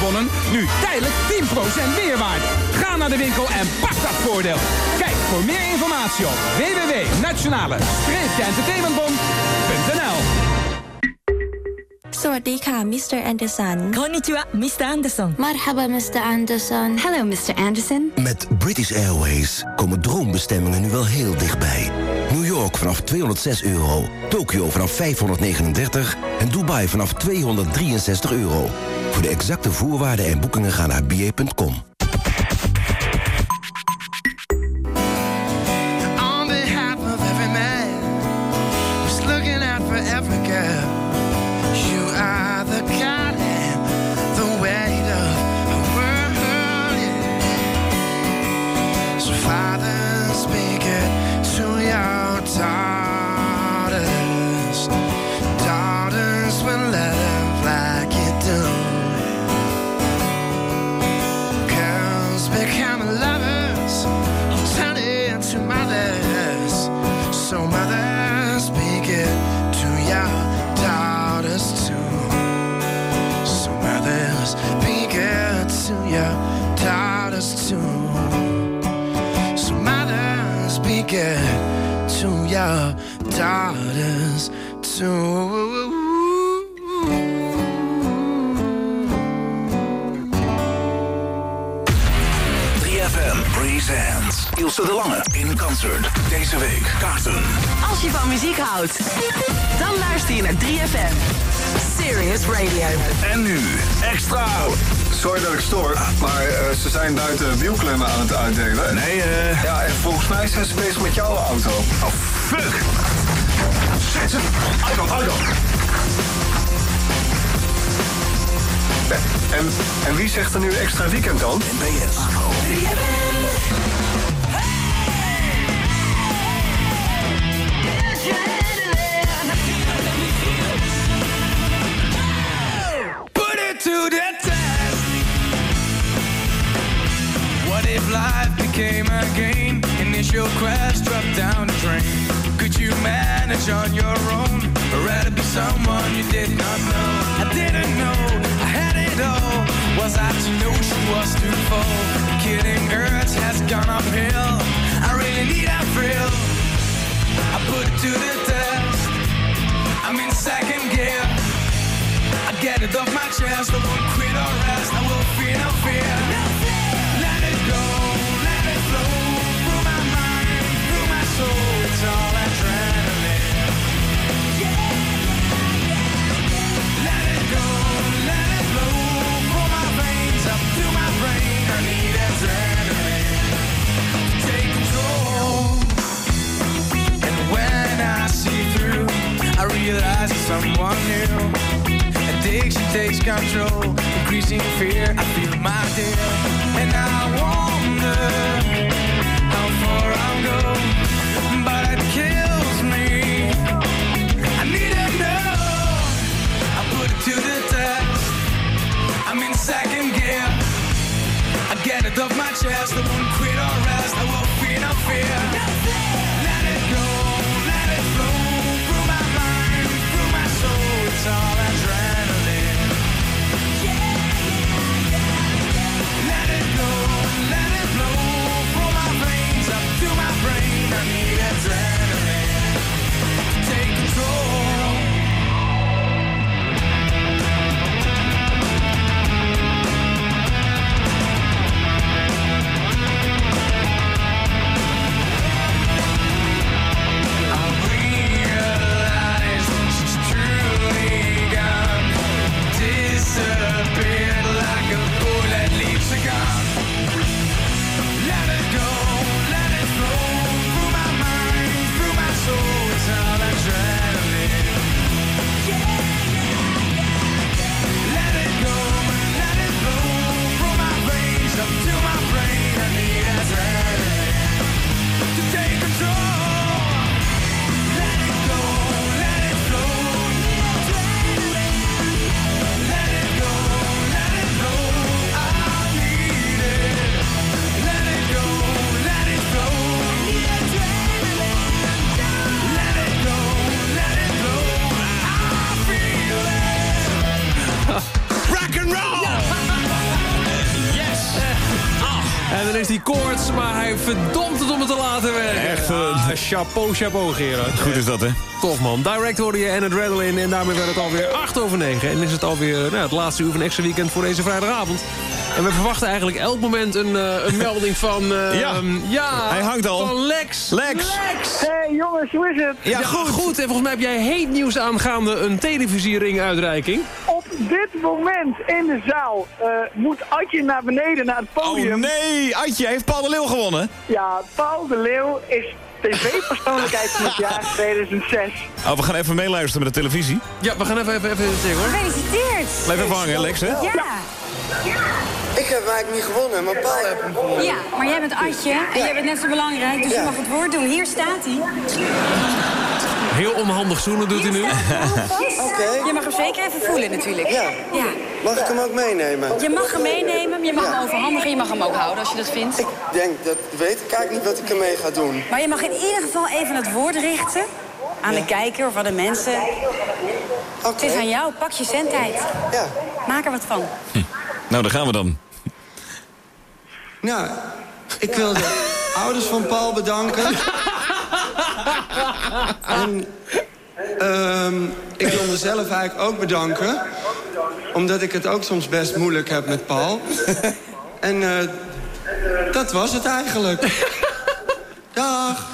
Nu tijdelijk 10% meerwaard. Ga naar de winkel en pak dat voordeel. Kijk voor meer informatie op www.nationale-entertainmentbond.nl Sawadika, Mr. Anderson. Konnichiwa, Mr. Anderson. Marhaba, Mr. Anderson. Hello, Mr. Anderson. Met British Airways komen droombestemmingen nu wel heel dichtbij. New York vanaf 206 euro, Tokio vanaf 539 en Dubai vanaf 263 euro. Voor de exacte voorwaarden en boekingen ga naar ba.com. Sorry dat ik stoor, maar eh, ze zijn buiten wielklemmen aan het uitdelen. Nee, eh... Ja, en volgens mij zijn ze bezig met jouw auto. Oh, fuck. Zet ze. Auto, auto. En, en wie zegt er nu extra weekend dan? NBS. Put it to the if life became a game? Initial crash, drop down the drain. Could you manage on your own? Or rather be someone you did not know? I didn't know I had it all. Was I to know she was too full? Killing urge has gone uphill. I really need a thrill. I put it to the test. I'm in second gear. I get it off my chest, I won't quit or rest, I will fear no fear. Realize it's someone new. Addiction takes control, increasing fear. I feel my dear, and I wonder how far I'll go. But it kills me. I need to know. I put it to the test. I'm in second gear. I get it off my chest. I won't quit or rest. I won't fear no fear. Dan is hij koorts, maar hij verdomt het om het te laten werken. Echt, eh, Ah, chapeau, chapeau, Gerard. Goed is dat, hè? Tof, man. Direct hoorde je en Adrenaline. En daarmee werd het alweer 8 over 9. En is het alweer nou, het laatste uur van extra weekend voor deze vrijdagavond. En we verwachten eigenlijk elk moment een, eh, een melding van... eh, Ja. ja, Hij hangt al. Van Lex. Lex. Hey jongens, hoe is het? Ja, goed. En volgens mij heb jij heet nieuws aangaande een televisiering-uitreiking. Op dit moment in de zaal eh, moet Adje naar beneden naar het Oh podium. nee, Adje heeft Paul de Leeuw gewonnen. Ja, Paul de Leeuw is tv-persoonlijkheid van het jaar 2006. Oh, we gaan even meeluisteren met de televisie. Ja, we gaan even, even, even zeggen hoor. Gefeliciteerd. Blijf even hangen, Lex, hè? Ja. Ik heb hem eigenlijk niet gewonnen, maar Paul heeft hem gewonnen. Ja, maar jij bent Adje en jij bent net zo belangrijk, dus je Ja. mag het woord doen. Hier staat hij. Heel onhandig zoenen doet hij nu. Oké. Je mag hem zeker even voelen natuurlijk. Ja. ja. Mag ik hem ook meenemen? Je mag hem meenemen, je mag hem overhandigen, je mag hem ook houden als je dat vindt. Ik denk, dat weet ik eigenlijk niet wat ik ermee ga doen. Maar je mag in ieder geval even het woord richten aan de kijker of aan de mensen. Het is aan jou, pak je zendtijd. Ja. Maak er wat van. Nou, daar gaan we dan. Nou, ik wil de ouders van Paul bedanken. en ehm, ik wil mezelf eigenlijk ook bedanken. Omdat ik het ook soms best moeilijk heb met Paul. en eh, dat was het eigenlijk. Dag.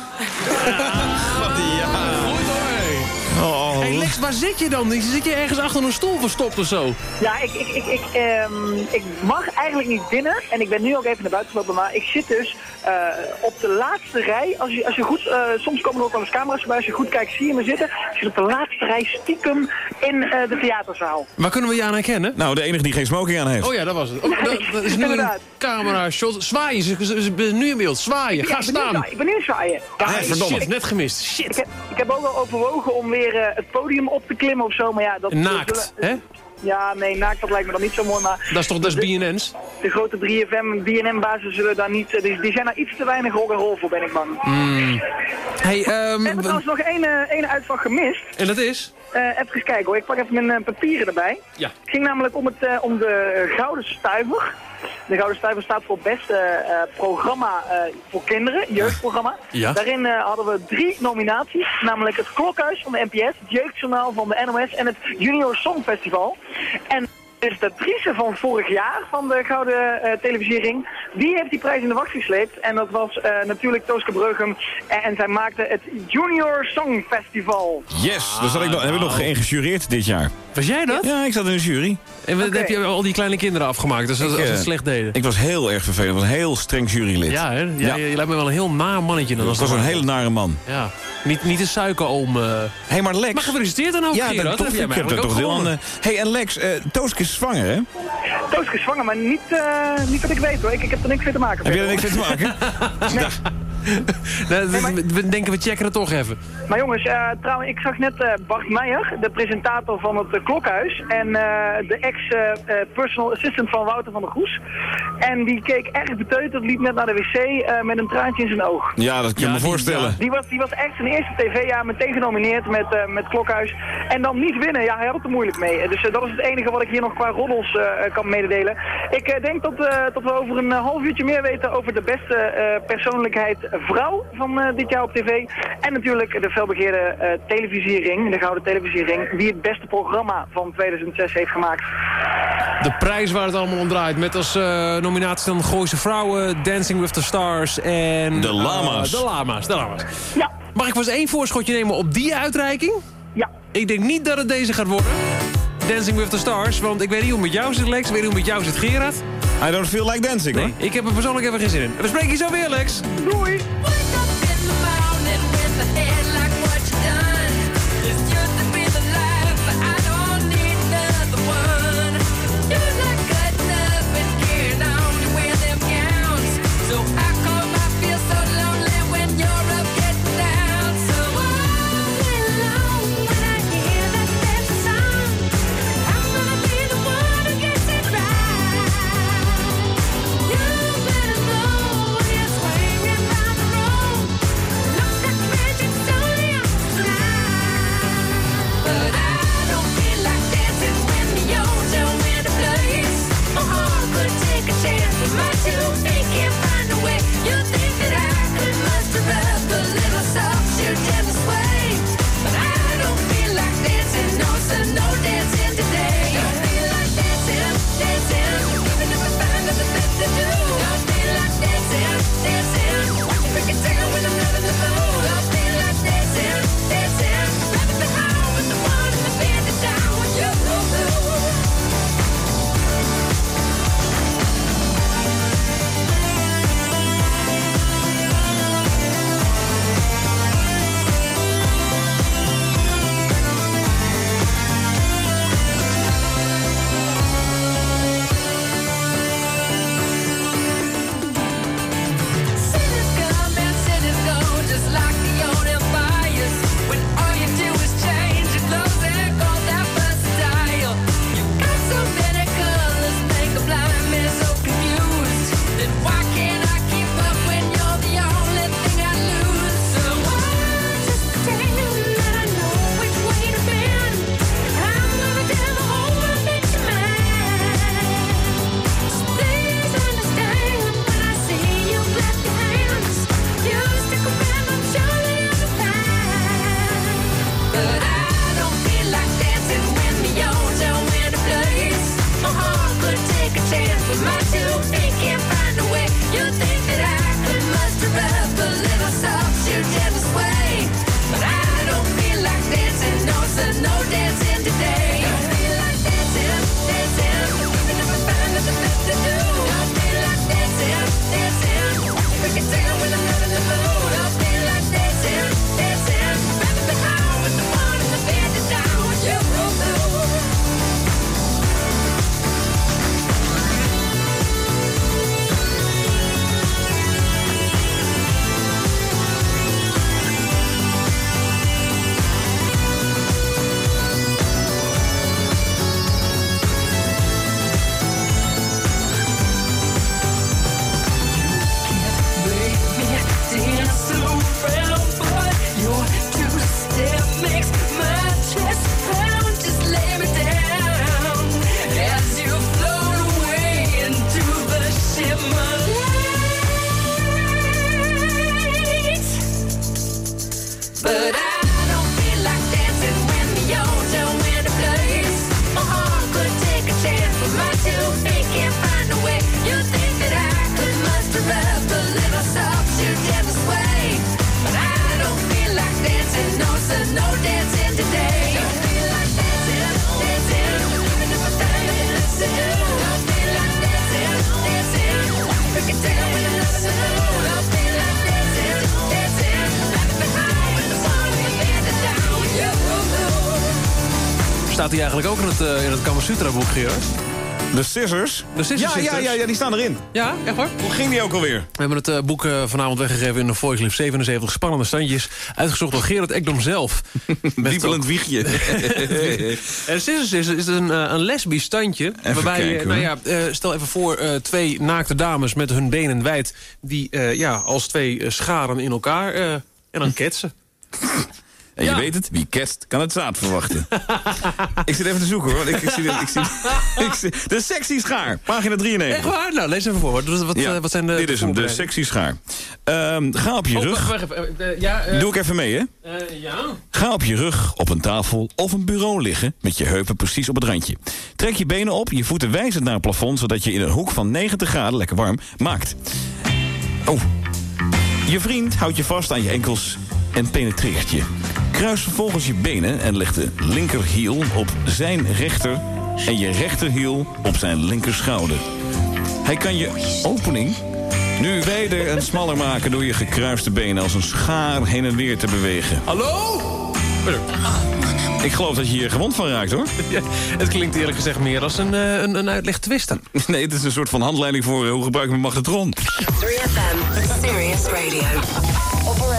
Hey Lex, waar zit je dan? Zit je ergens achter een stoel verstopt of zo? Ja, ik, ik, ik, ik, ehm, ik mag eigenlijk niet binnen. En ik ben nu ook even naar buiten gelopen. Maar ik zit dus eh, op de laatste rij. Als je, als je goed, eh, soms komen er ook wel eens camera's bij. Als je goed kijkt, zie je me zitten. Ik zit op de laatste rij stiekem in eh, de theaterzaal. Waar kunnen we je aan herkennen? Nou, de enige die geen smoking aan heeft. Oh ja, dat was het. Oh, dat, dat is nu een Inderdaad. camera shot. Zwaaien, ze, ze, nu in beeld. Zwaaien, ga Ja, ik ben nu staan. Ik ben nu zwaaien. Ah, verdomme. shit, net gemist. Ik Shit. heb, ik heb ook al overwogen om weer eh, het podium op te klimmen of zo. Maar ja, dat... Naakt, hè? Ja, nee, naakt dat lijkt me dan niet zo mooi. Maar Dat is toch, dat is BNN's? de grote 3FM, BNM-bazen zullen daar niet... eh, Die, die zijn daar iets te weinig rock and roll voor, ben ik bang. Hey, We ehm, hebben trouwens nog één, eh, één uitslag gemist. en dat is? Eh, even kijken hoor, ik pak even mijn eh, papieren erbij. Ja. Het ging namelijk om, het, eh, om de Gouden Stuiver. De Gouden Stuiver staat voor beste programma voor kinderen, jeugdprogramma. Ja. Daarin hadden we drie nominaties, namelijk het Klokhuis van de NPS, het Jeugdjournaal van de NOS en het Junior Songfestival. En dus de Driese van vorig jaar van de Gouden eh, Televisiering, die heeft die prijs in de wacht gesleept. En dat was eh, natuurlijk Tooske Breugem en zij maakte het Junior Songfestival. Yes, daar zat ik nog, heb ik nog geïngejureerd dit jaar. Was jij dat? Ja, ik zat in de jury. En wat Oké. heb je al die kleine kinderen afgemaakt, dus als, als ze eh, het slecht deden? Ik was heel erg vervelend. Ik was een heel streng jurylid. ja, hè? Ja, Ja. Je, je lijkt me wel een heel naar mannetje dan. ik Als was dat een hele nare man. Ja. Niet, niet een suikeroom. eh Hé, hey, maar Lex... Maar gefeliciteerd dan ook, ja, dat Dat heb Ik heb er toch deel aan. eh. hey, en Lex, eh Tooske zwanger, hè? Tooske is zwanger, maar niet, eh, niet wat ik weet hoor. Ik, ik heb er niks mee te maken. Heb je er niks mee te maken? Nee, we- we denken, we checken het toch even. Maar jongens, eh, trouwens, ik zag net eh, Bart Meijer, de presentator van het eh, Klokhuis. En eh, de ex-personal assistant van Wouter van der Goes. En die keek erg beteuterd, liep net naar de wc eh, met een traantje in zijn oog. Ja, dat kan Ja, je me die- voorstellen. Die was, die was echt zijn eerste tv-jaar meteen genomineerd met, eh, met Klokhuis. En dan niet winnen, ja, hij had het er moeilijk mee. Dus dat is het enige wat ik hier nog qua roddels eh, kan mededelen. Ik eh, denk dat, eh, dat we over een half uurtje meer weten over de beste eh, persoonlijkheid vrouw van eh, dit jaar op tv. En natuurlijk de felbegeerde eh, televisiering, de Gouden Televisiering, die het beste programma van 2006 heeft gemaakt. De prijs waar het allemaal om draait. Met als eh, nominatie dan Gooise Vrouwen, Dancing with the Stars en... De Lama's. de Lama's, de Lama's. Ja, Mag ik vast één voorschotje nemen op die uitreiking? ja. Ik denk niet dat het deze gaat worden. Dancing with the Stars, want ik weet niet hoe het met jou zit, Lex. Ik weet niet hoe het met jou zit, Gerard. I don't feel like dancing, Nee, hoor. ik heb er persoonlijk even geen zin in. We spreken je zo weer, Lex. Doei! Sutra boek, Gerard? De Scissors? De Scissors ja, ja, ja, ja, die staan erin. Ja, echt hoor. Hoe ging die ook alweer? We hebben het eh, boek eh, vanavond weggegeven in de Voice 77 spannende standjes. Uitgezocht door Gerard Ekdom zelf. Diepelend ook- wiegje. En Scissors is, is een, eh, een lesbisch standje. waarbij, kijken, nou ja, stel even voor twee naakte dames met hun benen wijd... die ja, als twee scharen in elkaar en dan ketsen. En je weet het, wie kerst kan het zaad verwachten. ik zit even te zoeken hoor. want Ik, ik zie, ik zie, ik zie, de sexy schaar, pagina 93. Echt waar? Nou, lees even voor. Wat, wat, Ja, eh, wat zijn de dit is hem, de sexy schaar. Ehm, ga op je Oh, rug. wacht. Eh, ja, eh, Doe ik even mee, hè? ja. Ga op je rug op een tafel of een bureau liggen met je heupen precies op het randje. Trek je benen op, je voeten wijzend naar het plafond... zodat je in een hoek van 90 graden, lekker warm, maakt. Oh. Je vriend houdt je vast aan je enkels en penetreert je. Kruis vervolgens je benen en leg de linkerhiel op zijn rechter... en je rechterhiel op zijn linkerschouder. Hij kan je opening nu wijder en smaller maken... door je gekruiste benen als een schaar heen en weer te bewegen. Hallo? Ik geloof dat je hier gewond van raakt, hoor. Ja, het klinkt eerlijk gezegd meer als een, eh, een, een uitleg twister. Nee, het is een soort van handleiding voor eh, hoe gebruik ik mijn magnetron. 3FM, Serious Radio.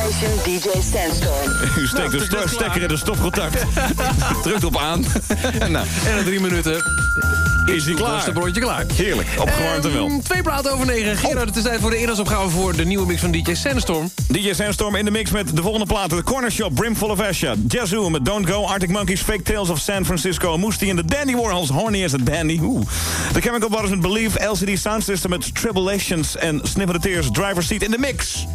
DJ Sandstorm. U steekt de het sto- stekker in de stopcontact. Drukt op aan. nou, En na drie minuten is hij het klaar. broodje klaar. Heerlijk, opgewarmd en wel. Ehm, Twee platen over negen. Gerard, het is tijd voor de inhoudsopgave voor de nieuwe mix van DJ Sandstorm. DJ Sandstorm in de mix met de volgende platen. The Corner Shop, Brimful of Asha. Yazoo met Don't Go. Arctic Monkeys, Fake Tales of San Francisco. Moostie en de Dandy Warhols, Horny as a Dandy. Oeh. The Chemical Brothers met Believe. LCD Sound System met Tribulations. En Snip of the Tears, Driver Seat in de mix.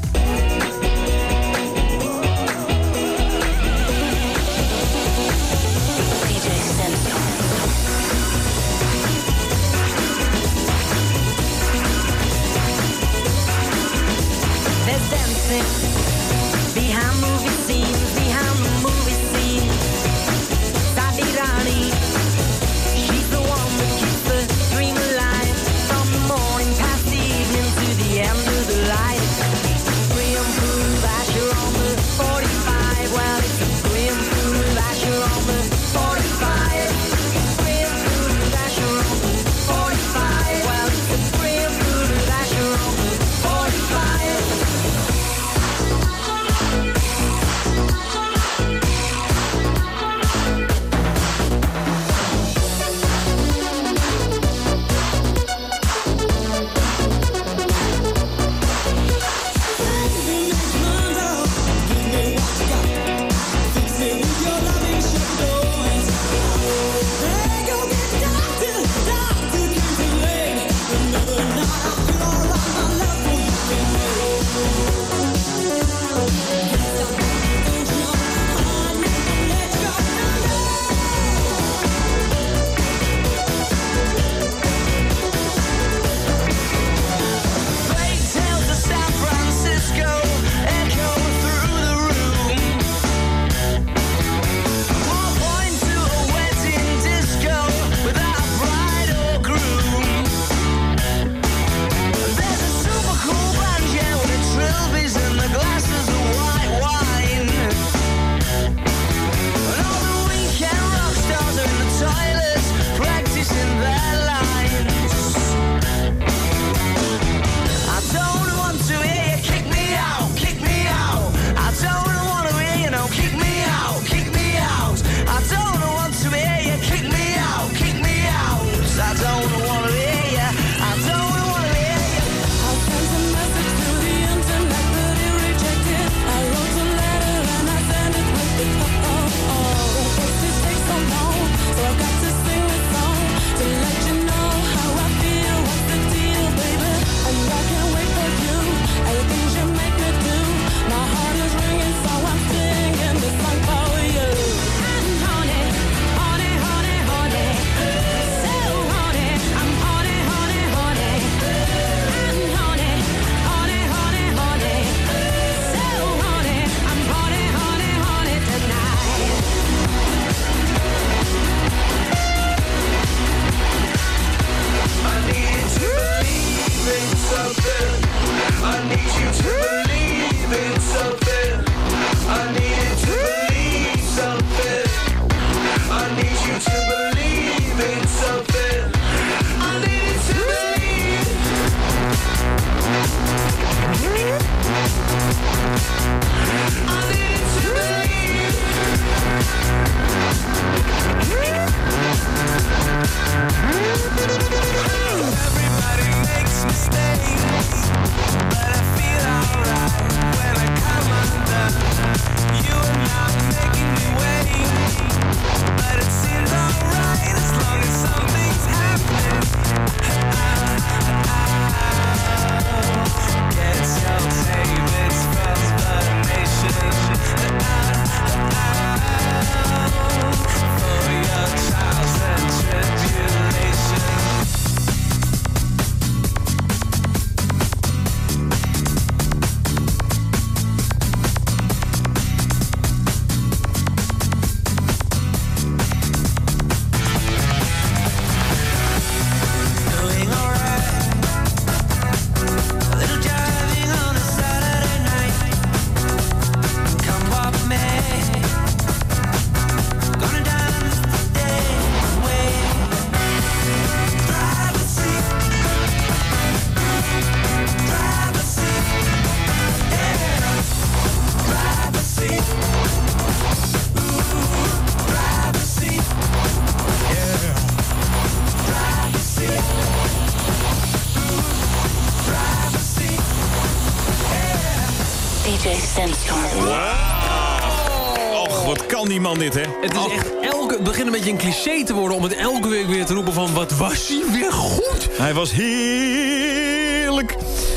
Was heerlijk.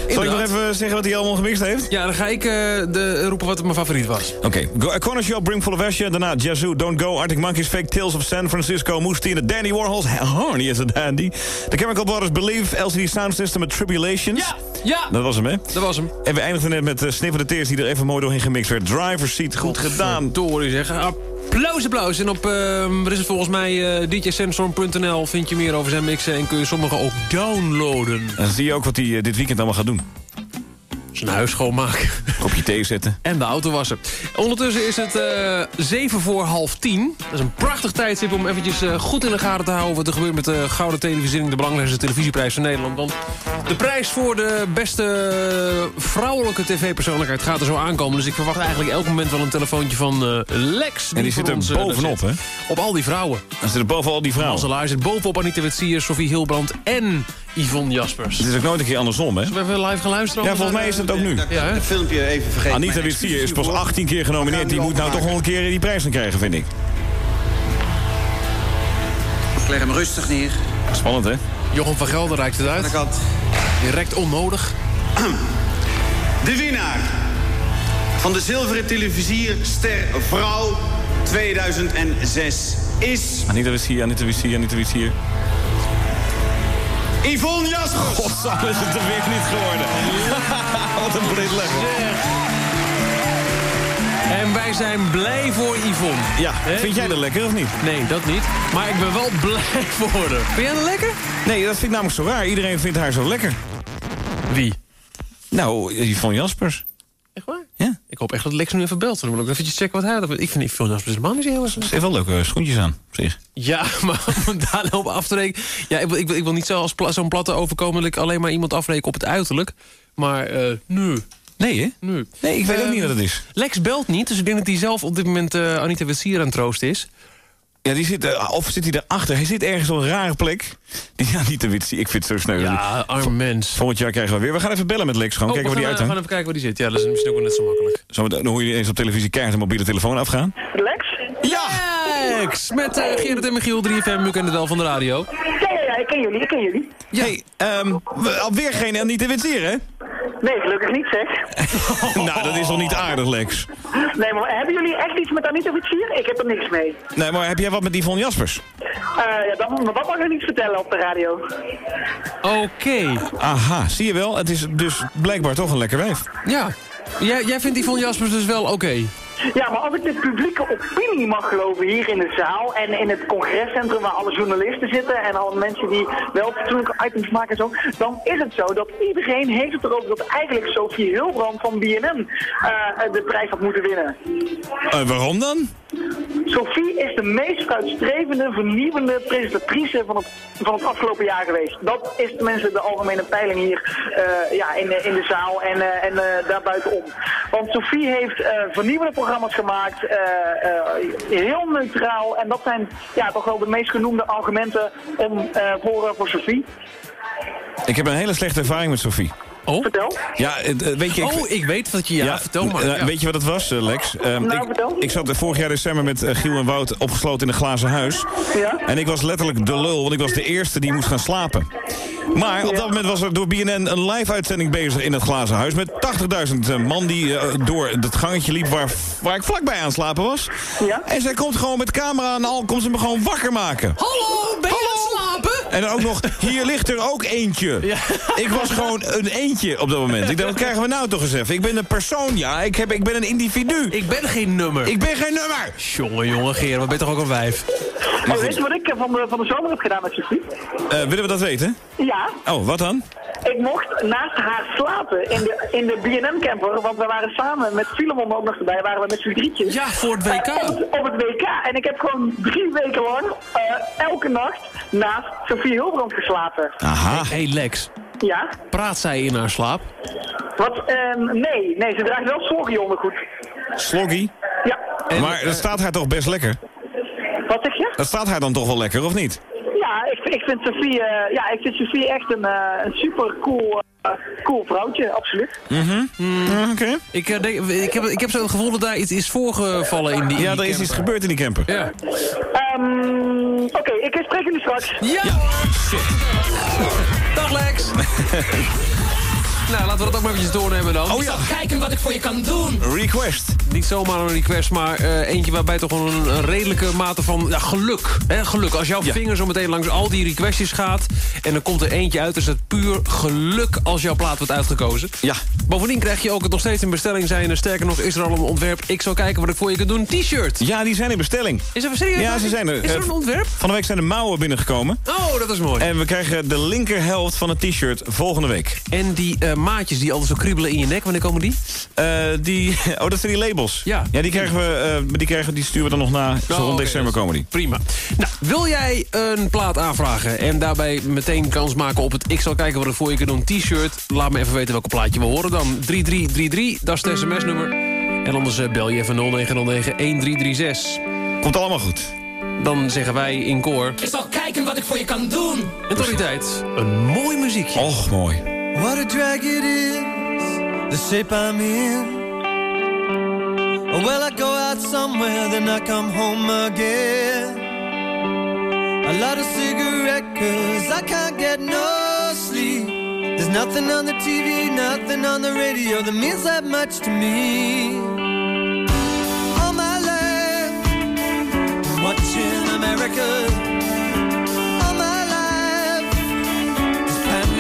Zal ik nog even zeggen wat hij allemaal gemixt heeft? Ja, dan ga ik eh, de, roepen wat mijn favoriet was. Oké, okay. Corner Show, Brimful of Asher. Daarna Yazoo, Don't Go, Arctic Monkeys, Fake Tales of San Francisco, Moestie, de Dandy Warhols, Horny is het Dandy. The Chemical Brothers, Believe, LCD Sound System met Tribulations. Ja, ja. Dat was hem, hè? Dat was hem. En we eindigden net met uh, Sniff of the Tears, die er even mooi doorheen gemixt werd. Driver's Seat, goed gedaan. Dory zeg. Applaus, applaus. En op, uh, is het volgens mij uh, vind je meer over zijn mixen... en kun je sommige ook downloaden. En zie je ook wat hij uh, dit weekend allemaal gaat doen. Zijn huis schoonmaken. Kopje thee zetten. En de auto wassen. Ondertussen is het uh, 7 voor half 10. Dat is een prachtig tijdstip om eventjes uh, goed in de gaten te houden... wat er gebeurt met de Gouden Televisiering, de belangrijkste televisieprijs van Nederland. Want de prijs voor de beste vrouwelijke tv-persoonlijkheid gaat er zo aankomen. Dus ik verwacht eigenlijk elk moment wel een telefoontje van uh, Lex. Die en die zit er bovenop, hè? Op al die vrouwen. Dan zit er boven al die vrouwen. Mazelaar zit bovenop Anita Witsier, Sophie Hilbrand en Yvonne Jaspers. Het is ook nooit een keer andersom, hè? Zullen we even live gaan luisteren? Ja, volgens mij is het ook nu. Ja, het filmpje even vergeten. Anita Witsier is pas 18 keer genomineerd. Die moet nou toch wel een keer die prijs gaan krijgen, vind ik. Ik leg hem rustig neer. Spannend, hè? Jochem van Gelder reikt het uit. Direct onnodig. De winnaar van de zilveren televisier Ster Vrouw 2006 is... Anita Witsier, Anita Witsier, Anita Witsier. Yvonne Jaspers. Godzang is het er weer niet geworden. Wat een blindlegger. En wij zijn blij voor Yvonne. Ja, He? vind jij dat lekker of niet? Nee, dat niet. Maar ik ben wel blij voor haar. Vind jij dat lekker? Nee, dat vind ik namelijk zo raar. Iedereen vindt haar zo lekker. Wie? Nou, Yvonne Jaspers. Echt waar? Ja. Ik hoop echt dat Lex nu even belt. Dan moet ik even checken wat hij had. Ik vind Yvonne Jaspers helemaal niet zo heel erg. Ze heeft wel leuke schoentjes aan, op zich. Ja, maar om daar op af te rekenen... Ja, ik wil, ik wil, ik wil niet zo als pla zo'n platte overkomen... dat ik alleen maar iemand afreken op het uiterlijk. Maar, uh, nu. Nee, hè? Nu. Nee, ik weet uh, ook niet wat het is. Lex belt niet, dus ik denk dat hij zelf op dit moment uh, Anita Witsier aan het troosten is. Ja, die zit, of zit hij erachter? Hij zit ergens op een rare plek. Die, ja, niet te wit. Ik vind het zo sneu. Ja, arm mens. Volgend jaar krijgen we weer. We gaan even bellen met Lex. Gewoon oh, kijken waar die uit We gaan even kijken waar die zit. Ja, dat is misschien ook wel net zo makkelijk. Zo, dan hoor je eens op televisie keihard een mobiele telefoon afgaan. Lex? Ja! Lex! Met uh, Gerrit en Michiel 3FM. U kent het wel van de radio. Ken jullie. Ik ken jullie. Ja. Hey, um, alweer geen Anita Witsier, hè? Nee, gelukkig niet, zeg. nou, dat is toch niet aardig, Lex? Nee, maar hebben jullie echt iets met Anita Witsier? Ik heb er niks mee. Nee, maar heb jij wat met Yvonne Jaspers? Uh, ja, dat, maar dat mag ik niet vertellen op de radio. Oké. Okay. Aha, zie je wel. Het is dus blijkbaar toch een lekker wijf. Ja. Jij, jij vindt Yvonne Jaspers dus wel oké? Okay. Ja, maar als ik de publieke opinie mag geloven hier in de zaal en in het congrescentrum waar alle journalisten zitten en alle mensen die wel fatsoenlijke items maken en zo, dan is het zo dat iedereen heeft het erover dat eigenlijk Sophie Hilbrand van BNN uh, de prijs had moeten winnen. Uh, waarom dan? Sophie is de meest vooruitstrevende, vernieuwende presentatrice van het, van het afgelopen jaar geweest. Dat is tenminste de algemene peiling hier uh, ja, in, in de zaal en, uh, en uh, daarbuitenom. Want Sophie heeft vernieuwende programma's gemaakt, heel neutraal. En dat zijn ja, toch wel de meest genoemde argumenten om, voor, voor Sophie. Ik heb een hele slechte ervaring met Sophie. Oh? Vertel. Ja, weet je... Ik... Oh, ik weet wat je... Ja, ja vertel maar. Ja. Weet je wat het was, Lex? Um, nou, ik, vertel. ik zat vorig jaar december met uh, Giel en Wout opgesloten in een glazen huis. Ja? En ik was letterlijk de lul, want ik was de eerste die moest gaan slapen. Maar op dat moment was er door BNN een live-uitzending bezig in het glazen huis... met 80.000 man die uh, door het gangetje liep waar, waar ik vlakbij aan het slapen was. Ja? En zij komt gewoon met camera en al, komt ze me gewoon wakker maken. Hallo, ben je aan het slapen? En dan ook nog, hier ligt er ook eentje. Ja. Ik was gewoon een eentje op dat moment. Ik dacht, wat krijgen we nou toch eens even? Ik ben een persoon, ja. Ik, heb, ik ben een individu. Ik ben geen nummer. Ik ben geen nummer. Jongen, jongen, Gerard, wat ben je toch ook een wijf? Maar weet je wat ik van de, van de zomer heb gedaan met Sophie? Uh, willen we dat weten? Ja. Oh, wat dan? Ik mocht naast haar slapen in de, in de BNM-camper, want we waren samen met Filemon ook nog erbij, waren we met z'n drietjes. Ja, voor het WK. Uh, op, op, het WK. En ik heb gewoon drie weken lang, uh, elke nacht, naast Sophie Hilbrand geslapen. Aha. Hé, hey, Lex. Ja? Praat zij in haar slaap? Wat? Uh, nee, nee, ze draagt wel sloggy ondergoed. Sloggy? Ja. En, maar dat staat haar toch best lekker? Wat zeg je? Dat staat haar dan toch wel lekker, of niet? Ik, vind Sophie, uh, ja, ik vind Sophie echt een, uh, een super cool, uh, cool vrouwtje, absoluut. Mm -hmm. mm, Oké. Okay. Ik, denk, ik, heb, ik heb zo het gevoel dat daar iets is voorgevallen in die Ja, er is iets gebeurd in die camper. Ja. Um, Oké, okay, ik spreek jullie straks. Ja! ja. Shit. Dag Lex! Nou, laten we dat ook maar eventjes doornemen dan. Oh ja. Kijken wat ik voor je kan doen. Request. Niet zomaar een request, maar eh, eentje waarbij toch wel een, een redelijke mate van ja, geluk. Hè, geluk. Als jouw vinger zo meteen langs al die requestjes gaat... en dan komt er eentje uit, is het puur geluk als jouw plaat wordt uitgekozen. Ja. Bovendien krijg je ook het nog steeds in bestelling zijn. En sterker nog, is er al een ontwerp. Ik zal kijken wat ik voor je kan doen. T-shirt. Ja, die zijn in bestelling. Is er serieus? Ja, ze zijn er. Is er Eh, een ontwerp? Van de week zijn de mouwen binnengekomen. Oh, dat is mooi. En we krijgen de linkerhelft van het t-shirt volgende week. En die eh, maatjes die altijd zo kriebelen in je nek, wanneer komen die? Eh, die, oh, dat zijn die labels. Ja. Ja, die, krijgen we, eh, maar die, krijgen, die sturen we dan nog na. Zo Oh, rond oké, december dat is komen die. Prima. Nou, wil jij een plaat aanvragen en daarbij meteen kans maken op het Ik zal kijken wat ik voor je kan doen t-shirt? Laat me even weten welke plaat je wil horen dan. 3333, dat is het sms-nummer. En anders eh, bel je even 0909-1336. Komt allemaal goed. Dan zeggen wij in koor... Ik zal kijken wat ik voor je kan doen. En tot die tijd, een mooi muziekje. Och, mooi. What a drag it is, the shape I'm in. Well, I go out somewhere, then I come home again. I light a cigarette, cause I can't get no sleep. There's nothing on the TV, nothing on the radio that means that much to me. All my life, watching America.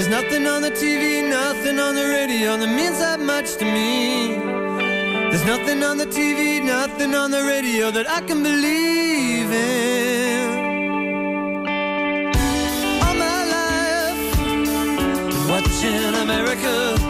There's nothing on the TV, nothing on the radio that means that much to me. There's nothing on the TV, nothing on the radio that I can believe in. All my life, watching America.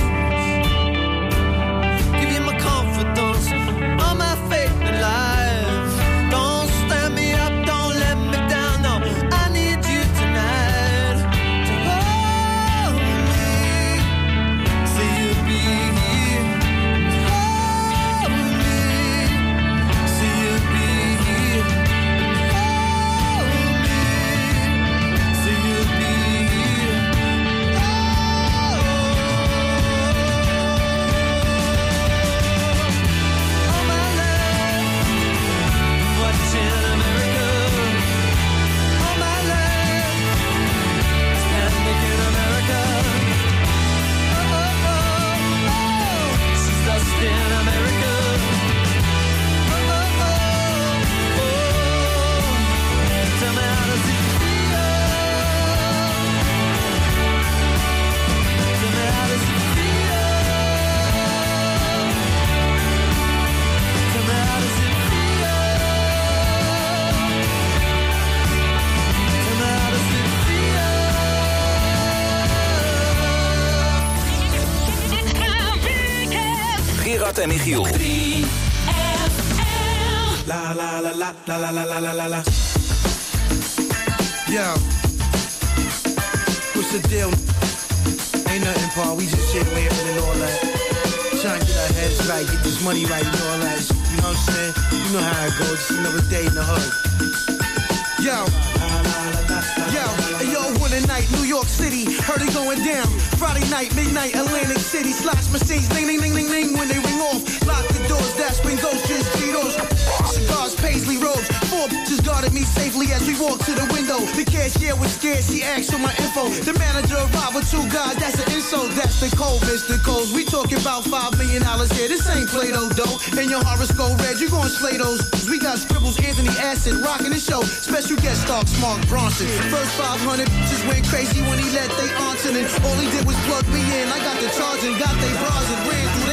We talking about five million dollars here, this ain't Play-Doh, though. And your horoscope red, you gon' slay those. We got scribbles, Anthony Acid, rocking the show. Special guest star, Mark Bronson. First 500 just went crazy when he let they answer. And all he did was plug me in. I got the charging got they bras and ran through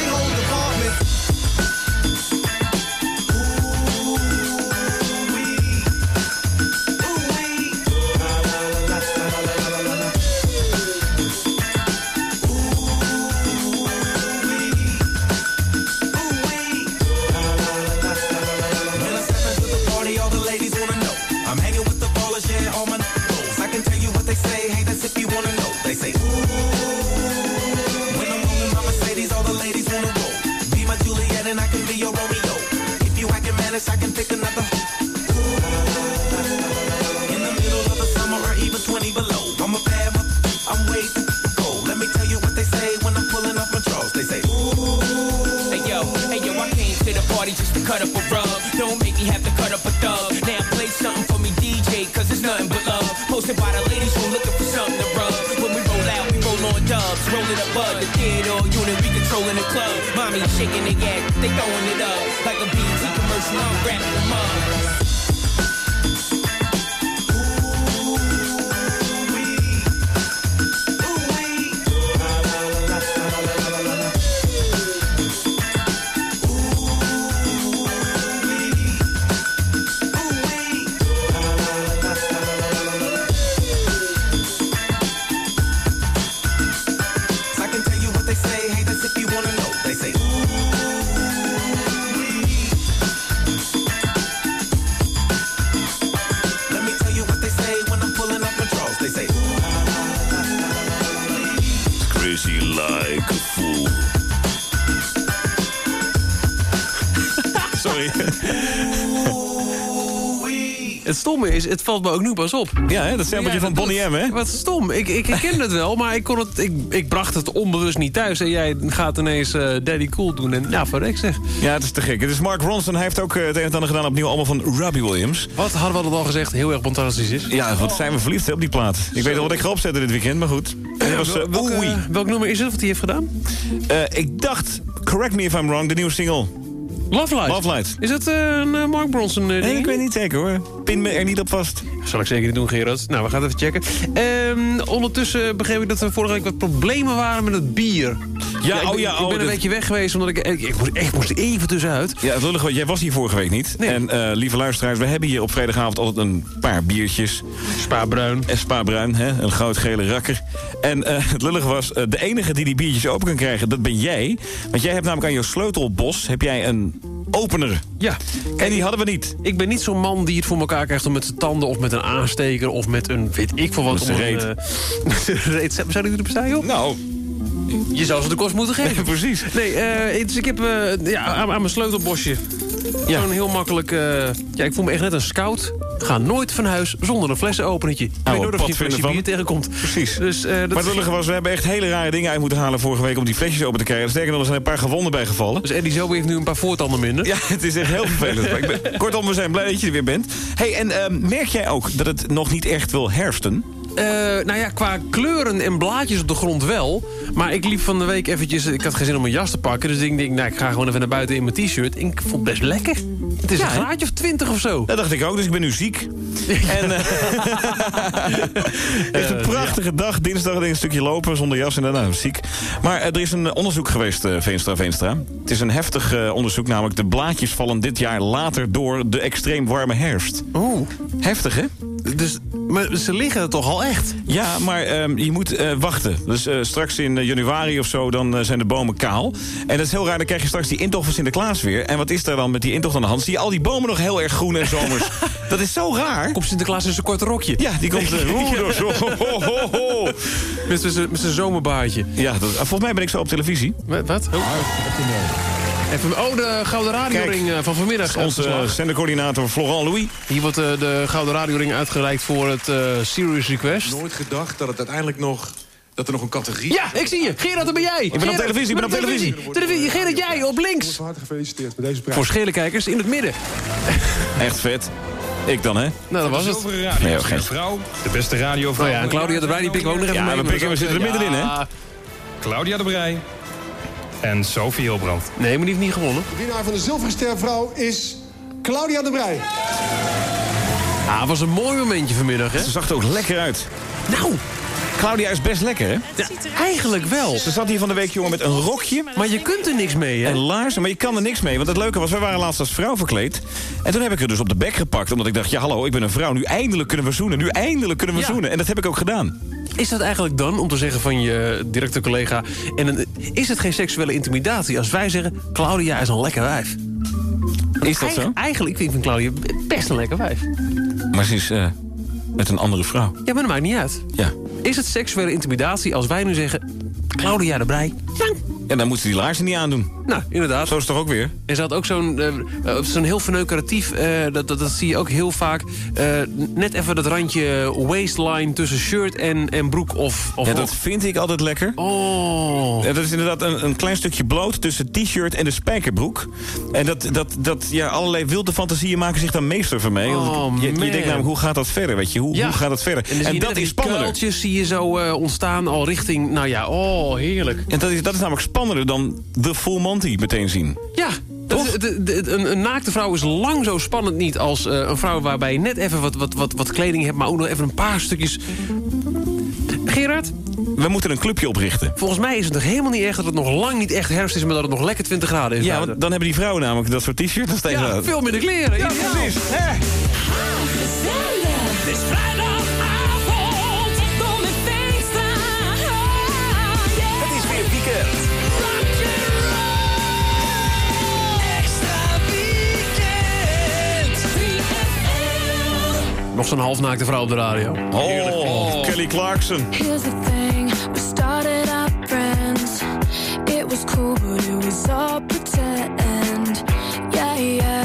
Rolling a bud, the theater unit, we controlling the club. Mommy shaking the ass, they throwing it up. Like a BT commercial, I'm grabbing them up. They say, stomme is, het valt me ook nu pas op. Ja, hè, dat sampletje van Bonnie M, hè? Wat stom. Ik, ik herken het wel, maar ik, kon het, ik, ik bracht het onbewust niet thuis. En jij gaat ineens eh, Daddy Cool doen. En ja, verrek zeg. Ja, het is te gek. Het is Mark Ronson. Hij heeft ook eh, het een en ander gedaan opnieuw allemaal van Robbie Williams. Wat hadden we al gezegd, heel erg fantastisch is. Ja, wat zijn we verliefd hè, op die plaat. Ik weet wel wat ik ga opzetten dit weekend, maar goed. Was eh, welk, Oei. welk nummer is het wat hij heeft gedaan? Ik dacht, correct me if I'm wrong, de nieuwe single. Love Light. Love Light. Is dat een Mark Bronson eh, Nee, ding? ik weet niet zeker hoor. Pin me er niet op vast. Zal ik zeker niet doen, Gerard. Nou, we gaan even checken. Ehm, ondertussen begreep ik dat er vorige week wat problemen waren met het bier. Ja, ik oh ben, ja, ik oh, ben een dit- weekje weg geweest omdat ik... Ik, ik moest, echt moest even tussenuit. Ja, het lullige, was, jij was hier vorige week niet. En eh, lieve luisteraars, we hebben hier op vrijdagavond altijd een paar biertjes. Spa Bruin. En Spa Bruin, hè? een goudgele rakker. En eh, het lullige was, eh, de enige die die biertjes open kan krijgen, dat ben jij. Want jij hebt namelijk aan je sleutelbos heb jij een opener. Ja. En die hadden we niet. Ik ben niet zo'n man die het voor elkaar krijgt om met zijn tanden of met een aansteker of met een, weet ik veel wat. Met om een, reet. eh, reet. Zou die er bestaan, joh? Nou, Je zou ze de kost moeten geven. precies. Nee, dus ik heb eh, ja, aan, aan mijn sleutelbosje Ja. zo'n heel makkelijk... eh, ja, ik voel me echt net een scout. Ga nooit van huis zonder een flessenopenertje. Ik weet nooit of je een flesje bier tegenkomt. Precies. Dus, eh, dat Maar het lullige was, we hebben echt hele rare dingen uit moeten halen vorige week om die flesjes open te krijgen. Sterker nog, er zijn een paar gewonden bij gevallen. Dus Eddie Zoe heeft nu een paar voortanden minder. Ja, het is echt heel vervelend. Maar ik ben, kortom, we zijn blij dat je er weer bent. hey, en ehm, merk jij ook dat het nog niet echt wil herfsten? Eh, nou ja, qua kleuren en blaadjes op de grond wel. Maar ik liep van de week eventjes... Ik had geen zin om een jas te pakken. Dus ik denk, nou, ik ga gewoon even naar buiten in mijn t-shirt. En ik vond het best lekker. Het is Ja, een graadje of twintig of zo. Dat dacht ik ook, dus ik ben nu ziek. En, het is een prachtige dag. Dinsdag een stukje lopen zonder jas en daarna ziek. Maar eh, er is een onderzoek geweest, Veenstra Veenstra. Het is een heftig onderzoek, namelijk de blaadjes vallen dit jaar later door de extreem warme herfst. Oeh. Heftig, hè? Dus, maar ze liggen er toch al echt? Ja, maar ehm, je moet eh, wachten. Dus eh, straks in eh, januari of zo, dan zijn de bomen kaal. En dat is heel raar, dan krijg je straks die intocht van Sinterklaas weer. En wat is er dan met die intocht aan de hand? Zie je al die bomen nog heel erg groen en zomers. dat is zo raar. Komt Sinterklaas in zijn korte rokje? Ja, die komt... oeh, door zo, ho, ho, ho. Met zijn- met zijn zomerbaardje. Ja, dat, volgens mij ben ik zo op televisie. Wat? wat? Oh. Even, oh, de Gouden Radioring Kijk, eh, van vanmiddag. Onze uitgeslagen. zendercoördinator Florent Louis. Hier wordt eh, de Gouden Radioring uitgereikt voor het eh Serious Request. Nooit gedacht dat het uiteindelijk nog... dat er nog een categorie... Ja, ik zie je. Gerard, dat ben jij. Ik ben op televisie, ik ben op televisie. televisie. Gerard, jij op links. Hartelijk gefeliciteerd met deze prijs. Voor schele kijkers in het midden. Echt vet. Ik dan, hè? Nou, dat was het. Radio. Nee, ook geen- vrouw, de beste radiovrouw. Nou ja, en Claudia de Brij, die pikken we ook nog even Ja, mee. we pikken, we zitten er middenin, hè? Claudia de Brij. En Sophie Hilbrand. Nee, maar die heeft niet gewonnen. De winnaar van de Zilverstervrouw is Claudia de Brij. Ah, was een mooi momentje vanmiddag, hè? Ze zag er ook lekker uit. Nou, Claudia is best lekker, hè? Eigenlijk wel. Ze zat hier van de week, jongen, met een rokje. Maar je kunt er niks mee, hè? En laarzen, maar je kan er niks mee. Want het leuke was, wij waren laatst als vrouw verkleed. En toen heb ik er dus op de bek gepakt. Omdat ik dacht, ja hallo, ik ben een vrouw. Nu eindelijk kunnen we zoenen. Nu eindelijk kunnen we Ja. zoenen. En dat heb ik ook gedaan. Is dat eigenlijk dan, om te zeggen van je directe collega... En een, is het geen seksuele intimidatie als wij zeggen... Claudia is een lekker wijf? Is dat zo? Eigenlijk, ik vind Claudia best een lekker wijf. Maar ze is eh, met een andere vrouw. Ja, maar dat maakt niet uit. Ja. Is het seksuele intimidatie als wij nu zeggen... Claudia de Brij? En dan moeten ze die laarzen niet aandoen. Nou, inderdaad. Zo is het toch ook weer? En ze had ook zo'n eh, eh, zo'n heel verneukeratief... eh, dat, dat, dat zie je ook heel vaak. net even dat randje waistline tussen shirt en, en broek of, of Ja, dat vind ik altijd lekker. Oh. Ja, dat is inderdaad een, een klein stukje bloot tussen t-shirt en de spijkerbroek. En dat, dat, dat, ja, allerlei wilde fantasieën maken zich dan meester van mij. Want Oh, je, je denkt namelijk, hoe gaat dat verder? Weet je? Hoe, Ja. hoe gaat dat verder? En, dat is die spannender. kuiltjes zie je zo ontstaan al richting... Nou ja, oh, heerlijk. En dat is, dat is namelijk spannender dan de full Monty meteen zien. Ja, de- de- een, een naakte vrouw is lang zo spannend niet als eh, een vrouw waarbij je net even wat, wat, wat, wat kleding hebt, maar ook nog even een paar stukjes. Gerard, We moeten een clubje oprichten. volgens mij is het nog helemaal niet echt dat het nog lang niet echt herfst is, maar dat het nog lekker 20 graden is. Ja, want dan hebben die vrouwen namelijk dat soort t-shirts. tegen ja, veel minder kleren. Ja, precies. Hè? Nog zo'n halfnaakte vrouw op de radio. Oh, Kelly Clarkson. Here's the thing, we started out friends. It was cool, but it was all pretend. Yeah, yeah.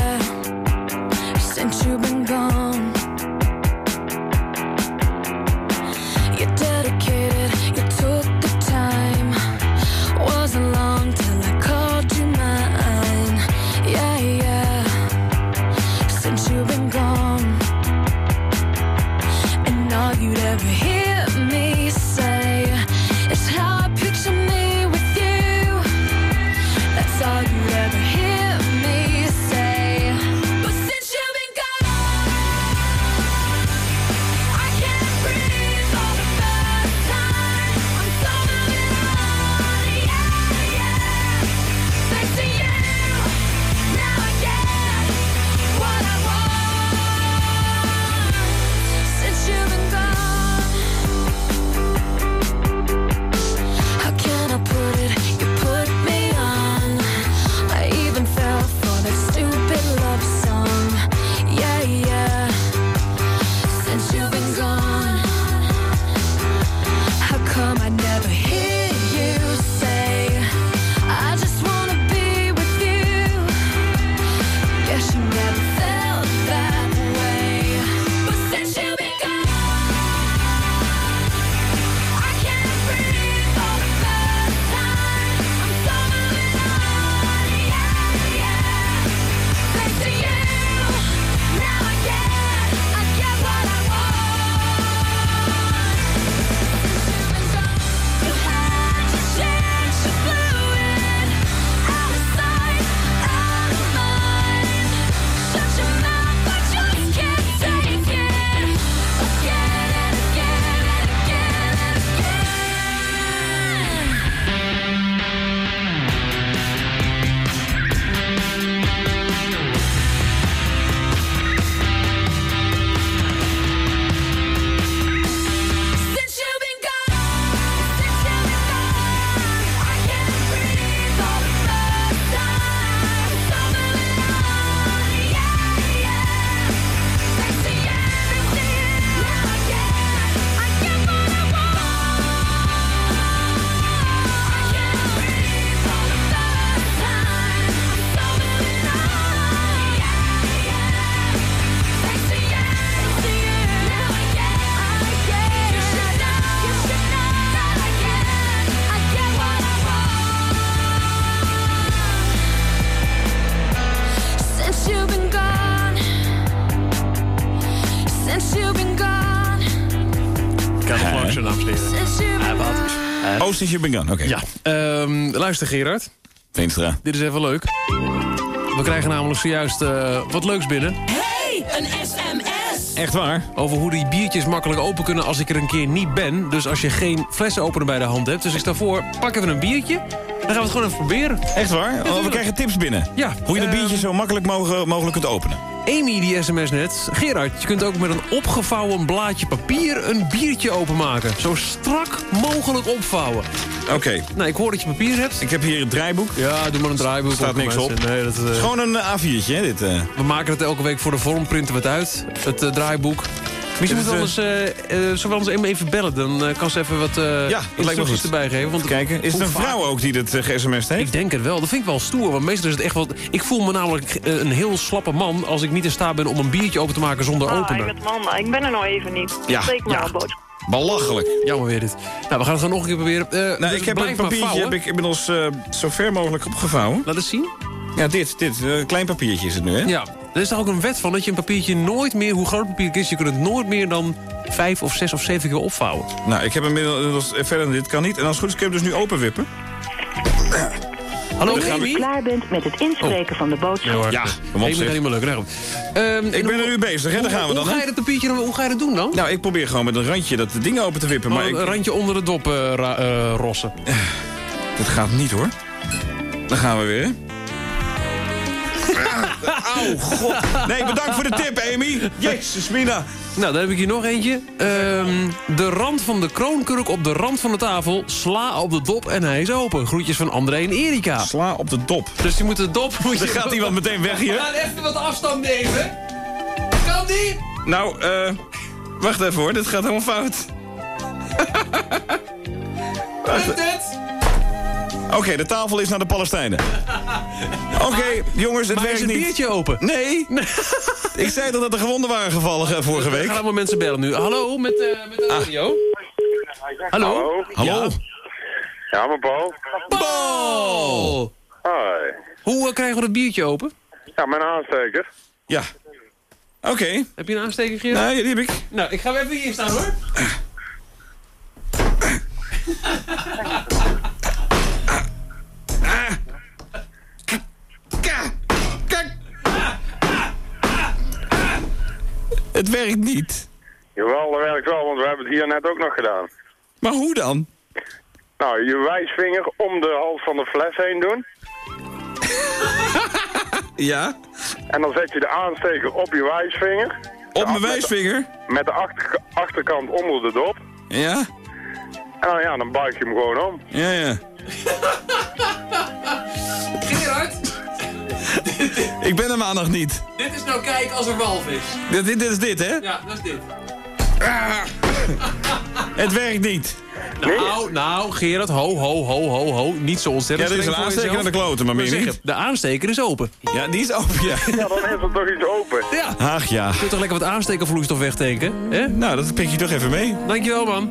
Gone. Oké. Ja, ehm, luister Gerard. Veenstra. Dit is even leuk. We krijgen namelijk zojuist eh, wat leuks binnen. Hey, een sms. Echt waar? Over hoe die biertjes makkelijk open kunnen als ik er een keer niet ben. Dus als je geen flessenopener bij de hand hebt. Dus ik stel voor, pak even een biertje. Dan gaan we het gewoon even proberen. Echt waar? Oh, we krijgen tips binnen. Ja. Hoe je een ehm, biertje zo makkelijk mogen- mogelijk kunt openen. Amy die sms net. Gerard, je kunt ook met een opgevouwen blaadje papier een biertje openmaken. Zo strak mogelijk opvouwen. Oké. Nou, ik hoor dat je papier hebt. Ik heb hier het draaiboek. Ja, doe maar een draaiboek. Er staat op, niks op. Nee, dat, eh, Het is gewoon een eh, A4'tje, hè, dit. eh. We maken het elke week voor de vorm, printen we het uit. Het eh, draaiboek. Misschien Dit moeten we anders, eh eh, zullen we anders even bellen? Dan eh, kan ze even wat eh Ja, instructies erbij geven. Want Kijken, is het een vaak- vrouw ook die dit uh, ge-sms'd heeft? Ik denk het wel. Dat vind ik wel stoer. Want meestal is het echt wel... Ik voel me namelijk eh, een heel slappe man... als ik niet in staat ben om een biertje open te maken zonder Ah, opener. ik ben man, ik ben er nog even niet. Ja. Steek maar Ja. een. Belachelijk. Jammer weer dit. Nou, we gaan het gewoon nog een keer proberen. Eh, Nou, dus ik heb een papiertje heb ik inmiddels eh, zo ver mogelijk opgevouwen. Laat eens zien. Ja, dit, dit. eh, klein papiertje is het nu, hè? Ja, er is toch ook een wet van dat je een papiertje nooit meer... hoe groot het papier is, je kunt het nooit meer dan vijf of zes of zeven keer opvouwen. Nou, ik heb hem inmiddels eh, verder dit kan niet. En als het goed is, kun je hem dus nu openwippen. Hallo, we- Amy? klaar bent met het inspreken van de boodschap. Ja. Ja, kom op, lukken. Nee, goed. Ehm, Ik ben er nu bezig, hè? Daar gaan we hoe, dan, Hoe ga je dat papiertje dan, hoe ga je dat doen dan? Nou, ik probeer gewoon met een randje dat ding open te wippen. Maar Maar ik, een randje onder de dop eh, eh, rossen. dat gaat niet, hoor. Dan gaan we weer, Auw, god. Nee, bedankt voor de tip, Amy. Jezus, Mina. Nou, dan heb ik hier nog eentje. Ehm, de rand van de kroonkurk op de rand van de tafel. Sla op de dop en hij is open. Groetjes van André en Erika. Sla op de dop. Dus je moet de dop... Moet Er je gaat iemand meteen weg hier. We gaan even wat afstand nemen. Kan die? Nou, eh... wacht even, hoor. Dit gaat helemaal fout. Wacht. Het? Oké, de tafel is naar de Palestijnen. Oké, jongens, het Maar is werkt het niet. biertje open? Nee. Ik zei toch dat er gewonden waren gevallen eh, vorige We week. gaan allemaal mensen bellen nu. Hallo, met, eh, met de radio. Hallo? Hallo? Ja, maar Paul. Paul! Hoi. Hoe eh, krijgen we dat biertje open? Ja, mijn aansteker. Ja. Oké. Heb je een aansteker, Gerard? Nee, die heb ik. Nou, ik ga weer even hier staan, hoor. Het werkt niet. Jawel, dat werkt wel, want we hebben het hier net ook nog gedaan. Maar hoe dan? Nou, je wijsvinger om de hals van de fles heen doen. Ja? En dan zet je de aansteker op je wijsvinger. Op mijn met de- wijsvinger? Met de achter- achterkant onder de dop. Ja? En dan, ja, dan buig je hem gewoon om. Ja, ja. Ik ben er maandag niet. dit is nou kijken als een walvis. Dit, dit, dit is dit, hè? Ja, dat is dit. Het werkt niet. Nou, nou, Gerard, ho, ho, ho, ho, ho. Niet zo Ja, ontzettend er is een aansteker aan de kloten, maar meer zeg niet. het, De aansteker is open. Ja, die is open, ja. Ja, dan is er toch iets open. Ja. Ach ja. Kun je toch lekker wat aanstekervloeistof wegtanken? hè? Nou, dat pik je toch even mee. Dankjewel, man.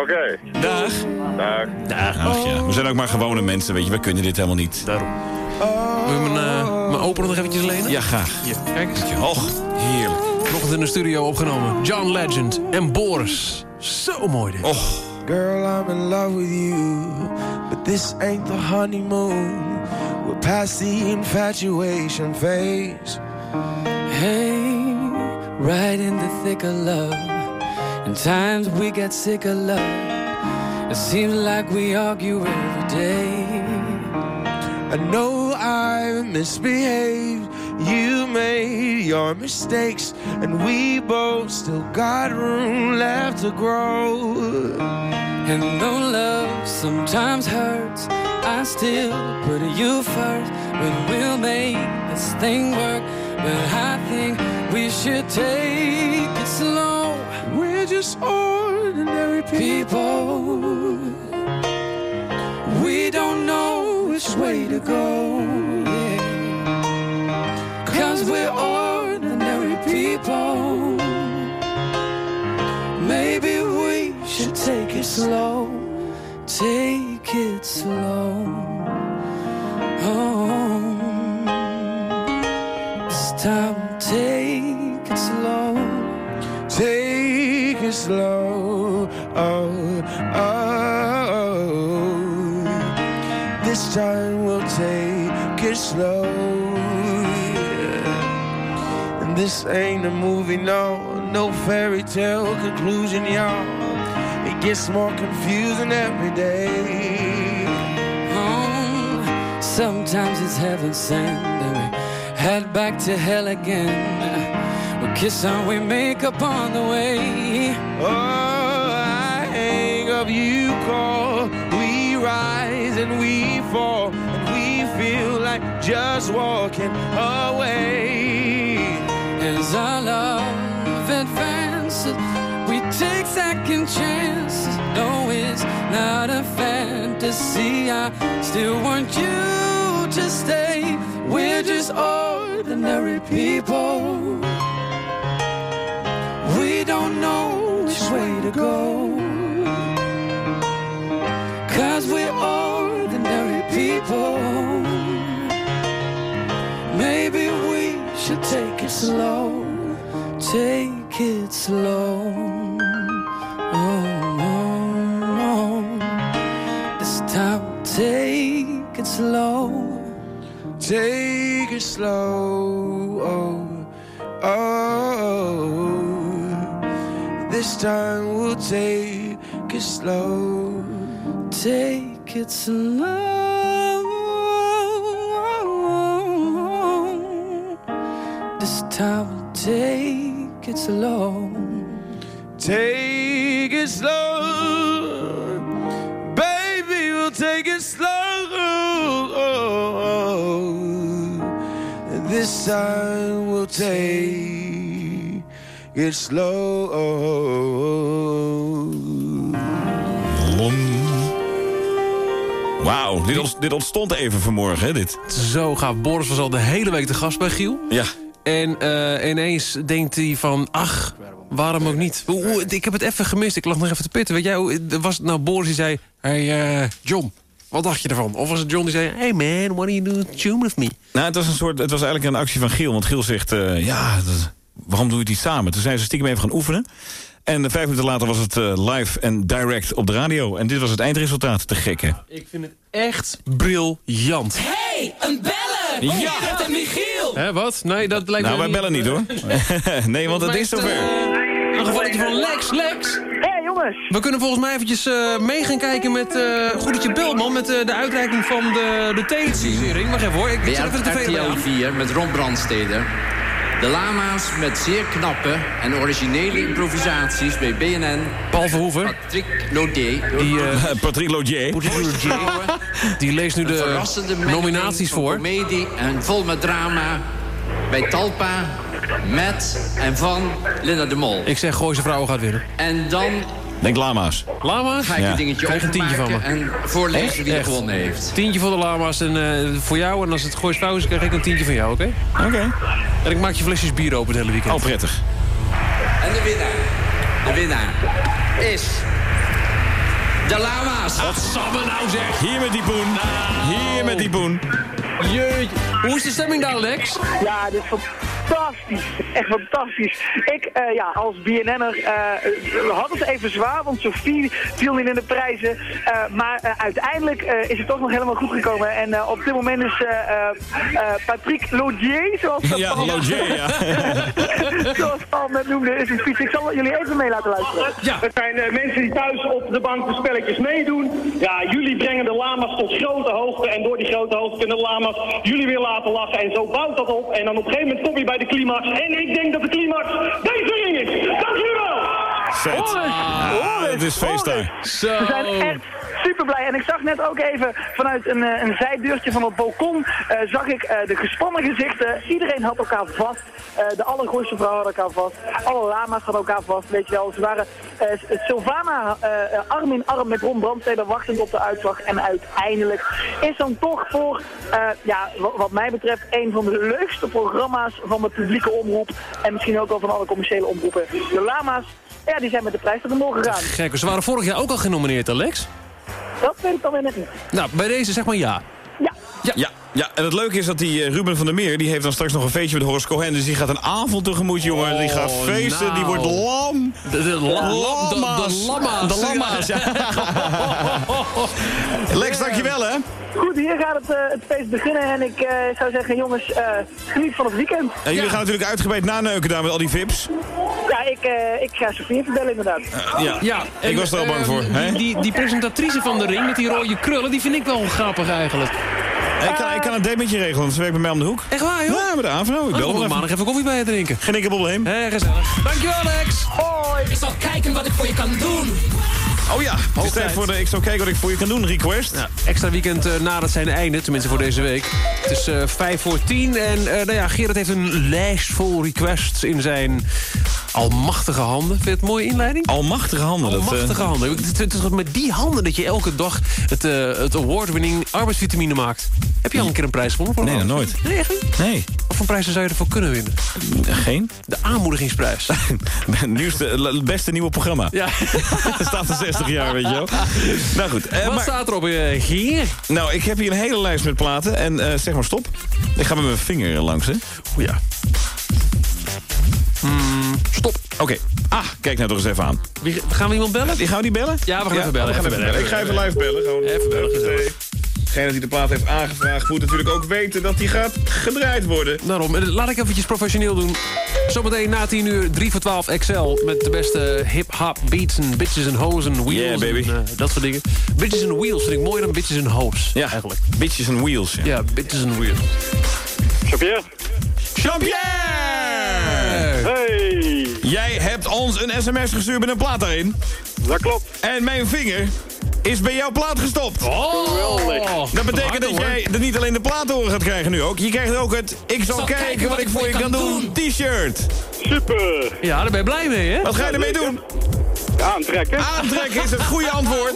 Oké. Dag. Dag. Dag. Ach ja, we zijn ook maar gewone mensen, weet je. We kunnen dit helemaal niet. Daarom. Mijn opener nog eventjes lenen? Ja, graag. Hier, kijk eens. Och, heerlijk. Vanochtend in de studio opgenomen. John Legend en Boris. Zo mooi dit. Och. Girl, I'm in love with you, but this ain't the honeymoon. We're past the infatuation phase. Hey, right in the thick of love. And times we get sick of love. It seems like we argue every day. I know Misbehaved. You made your mistakes, and we both still got room left to grow. And though love sometimes hurts, I still put you first. But we'll make this thing work. But I think we should take it slow. We're just ordinary People, we don't know which way to go. Cause we're ordinary people. Maybe we should take it slow. Take it slow. Oh, time take it slow. Take it slow. Oh, oh. oh. This time we'll take it slow. This ain't a movie, no, no fairy tale conclusion, y'all. It gets more confusing every day. Oh, sometimes it's heaven sent, then we head back to hell again. We kiss and we make up on the way. Oh, I hang up, you call. We rise and we fall, and we feel like just walking away. As our love advances, we take second chances. No, it's not a fantasy. I still want you to stay. We're just ordinary people. We don't know which way to go. Cause we're ordinary people. Should take it slow. Take it slow. Oh, oh, oh. This time, take it slow. Take it slow. Oh, oh. This time we'll take it slow. Take it slow. Time, we'll take it slow. Take it slow. Baby, we'll take it slow. This time we'll take it slow. Wauw, dit ontstond even vanmorgen, hè, dit. Zo gaaf. Boris was al de hele week de gast bij Giel. Ja. En eh, ineens denkt hij van, ach, waarom ook niet? Ik heb het even gemist, ik lag nog even te pitten. Weet jij, hoe- was het nou Boris die zei... Hey eh, John, wat dacht je ervan? Of was het John die zei... Hey man, what do you do to tune with me? Nou, het was, een soort, het was eigenlijk een actie van Giel. Want Giel zegt, eh, ja, dat- waarom doe je het niet samen? Toen zijn ze stiekem even gaan oefenen. En vijf minuten later was het live en direct op de radio. En dit was het eindresultaat. Te gek, hè? Ik vind het echt briljant. Hey, een bellen! Ja. Met een Michiel! Hè, wat? Nee, dat lijkt Nou, me wij bellen niet, hoor. nee, want het is zover. Een gevalletje van Lex, Lex. Hé jongens! We kunnen volgens mij eventjes eh, mee gaan kijken met... eh goed dat je belt, man, met eh, de uitreiking van de, de televisering. Wacht even, hoor. Ik, ik zet even de tv erbij RTL aan. 4 met Ron Brandsteder. De lama's met zeer knappe en originele improvisaties bij BNN. Paul Verhoeven. Patrick Lodier. Die, eh, Patrick Lodier. Die leest nu Een de nominaties voor. comedie en vol met drama bij Talpa, met en van Linda de Mol. Ik zeg, Gooise Vrouwen gaat winnen. En dan Denk lama's. Lama's? ga ik een dingetje Krijg een tientje van me. en voorlezen wie er gewonnen heeft. Tientje voor de lama's en eh, voor jou. En als het Gooise Vrouwen is, krijg ik een tientje van jou, oké? Oké. En ik maak je flesjes bier open het hele weekend. Oh, prettig. En de winnaar, de winnaar is de lama's. Wat zal me nou zeg? Hier met die boen. Hier met die boen. Jeetje. Hoe is de stemming daar, Lex? Ja, dit is fantastisch. Echt fantastisch. Ik, eh, ja, als BNN'er, eh we hadden het even zwaar, want Sophie viel niet in de prijzen. Eh, maar eh, uiteindelijk eh, is het toch nog helemaal goed gekomen. En eh, op dit moment is eh, eh, eh, Patrick Lodier, zoals dat Ja, Paul- Lodier, ja. zoals Paul net noemde, is een fiets. Ik zal jullie even mee laten luisteren. Ja. Het zijn eh, mensen die thuis op de bank de spelletjes meedoen. Ja, jullie brengen de lama's tot grote hoogte. En door die grote hoogte kunnen de lama's jullie weer laten lachen. En zo bouwt dat op. En dan op een gegeven moment kom je bij de climax. En ik denk dat de climax deze ring is. Dank jullie wel! Vet. Ja, het is feest daar. Zo. We zijn echt super blij. En ik zag net ook even vanuit een, eh, een zijdeurtje van het balkon, eh, zag ik eh, de gespannen gezichten. Iedereen had elkaar vast. De allergooiste vrouwen hadden elkaar vast. Alle lama's hadden elkaar vast, weet je wel. Ze waren Sylvana arm in arm met Ron Brandsteder wachtend op de uitslag. En uiteindelijk is dan toch voor, ja, wa- wat mij betreft, een van de leukste programma's van de publieke omroep. En misschien ook wel van alle commerciële omroepen. De lama's, ja, die zijn met de prijs er vandoor gegaan. Gek, ze waren vorig jaar ook al genomineerd, Alex. Dat weet ik dan weer net niet. Nou, bij deze zeg maar ja. Ja. Ja. ja, en het leuke is dat die eh, Ruben van der Meer... die heeft dan straks nog een feestje met Horace Cohen... dus die gaat een avond tegemoet, jongen. die gaat Oh, feesten, die nou. wordt lam. De, de, la- lam- de, de lamma's. De lamma's, ja. Lex, dankjewel, hè. Goed, hier gaat het, eh, het feest beginnen en ik eh, zou zeggen, jongens, eh, geniet van het weekend. En jullie gaan natuurlijk uitgebreid naneuken daar met al die vips. Ja, ik, eh, ik ga Sofie verbellen inderdaad. ja. Ja, ik was er al bang voor. hè? Die, die, die presentatrice van de ring met die rode krullen, die vind ik wel grappig eigenlijk. Ik kan, ik kan een date met je regelen, want ze werkt bij mij om de hoek. Echt waar, joh? Ja, met de AVRO. Ik Oh, bel even. maandag even koffie bij je drinken. Geen enkel probleem. Hé, gezellig. Dankjewel, Lex. Hoi. Ik zal kijken wat ik voor je kan doen. Oh ja, het is Hoogtijd. tijd voor de Ik zal kijken wat ik voor je kan doen request. Ja, extra weekend uh, nadert zijn einde, tenminste voor deze week. Het is uh, vijf voor tien en uh, nou ja, Gerard heeft een lijst vol requests in zijn almachtige handen. Vind je het een mooie inleiding? Almachtige handen. Almachtige dat, uh... handen. Het, het is met die handen dat je elke dag het, uh, het award-winning arbeidsvitamine maakt. Heb je al een keer een prijs gewonnen? Voor nee, nog nooit. Nee, echt niet? Nee. Wat voor prijzen zou je ervoor kunnen winnen? Geen. De aanmoedigingsprijs. Nieuwste, het beste nieuwe programma. Ja. Het staat er 60 jaar, weet je wel. Nou goed. Wat maar... staat er op hier? Nou, ik heb hier een hele lijst met platen. En zeg maar stop. Ik ga met mijn vinger langs, hè. O ja. Oké. Okay. Ah, kijk nou toch eens even aan. Wie, gaan we iemand bellen? Die gaan we die bellen? Ja, we gaan ja, even bellen. We gaan even bellen. Ik ga even live bellen. Gewoon. Even bellen. Degene die de plaat heeft aangevraagd moet natuurlijk ook weten dat die gaat gedraaid worden. Daarom, laat ik eventjes professioneel doen. Zometeen na 10 uur 3 voor 12 XL met de beste hip-hop beats en bitches en hoes en wheels. Yeah, baby. En, uh, dat soort dingen. Bitches en wheels vind ik mooier dan bitches en hoes. Ja, eigenlijk. Bitches en wheels. Ja, ja bitches en wheels. Jean-Pierre? Jean-Pierre! Ons een sms gestuurd met een plaat daarin. Dat klopt. En mijn vinger is bij jouw plaat gestopt. Oh! Dat betekent dat jij er niet alleen de plaat horen gaat krijgen nu ook. Je krijgt ook het Ik zal, kijken, kijken wat ik voor je kan doen t-shirt. Super! Ja, daar ben je blij mee, hè? Wat ga je ermee doen? Aantrekken. Aantrekken is het goede antwoord.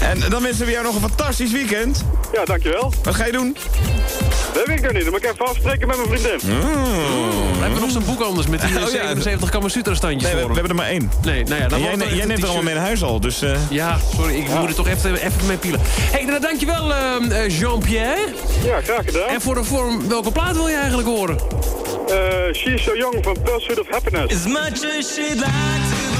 En dan wensen we jou nog een fantastisch weekend. Ja, dankjewel. Wat ga je doen? Dat weet ik nog niet. Dan moet ik even afspreken met mijn vriendin. Oh. Hebben we nog zo'n boek anders met die Oh, ja. 77 Kamasutra standjes Nee, we, we hebben er maar één. Nee, nou ja, dan jij, er jij neemt er allemaal mee naar huis al, dus... uh... Ja, sorry, ik moet er toch even, even mee pielen. Hé, hey, nou, dankjewel uh, Jean-Pierre. Ja, graag gedaan. En voor de vorm, welke plaat wil je eigenlijk horen? Uh, She's So Young van Pursuit of Happiness. As much as she'd like to